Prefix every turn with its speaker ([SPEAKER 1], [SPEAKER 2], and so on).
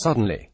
[SPEAKER 1] Suddenly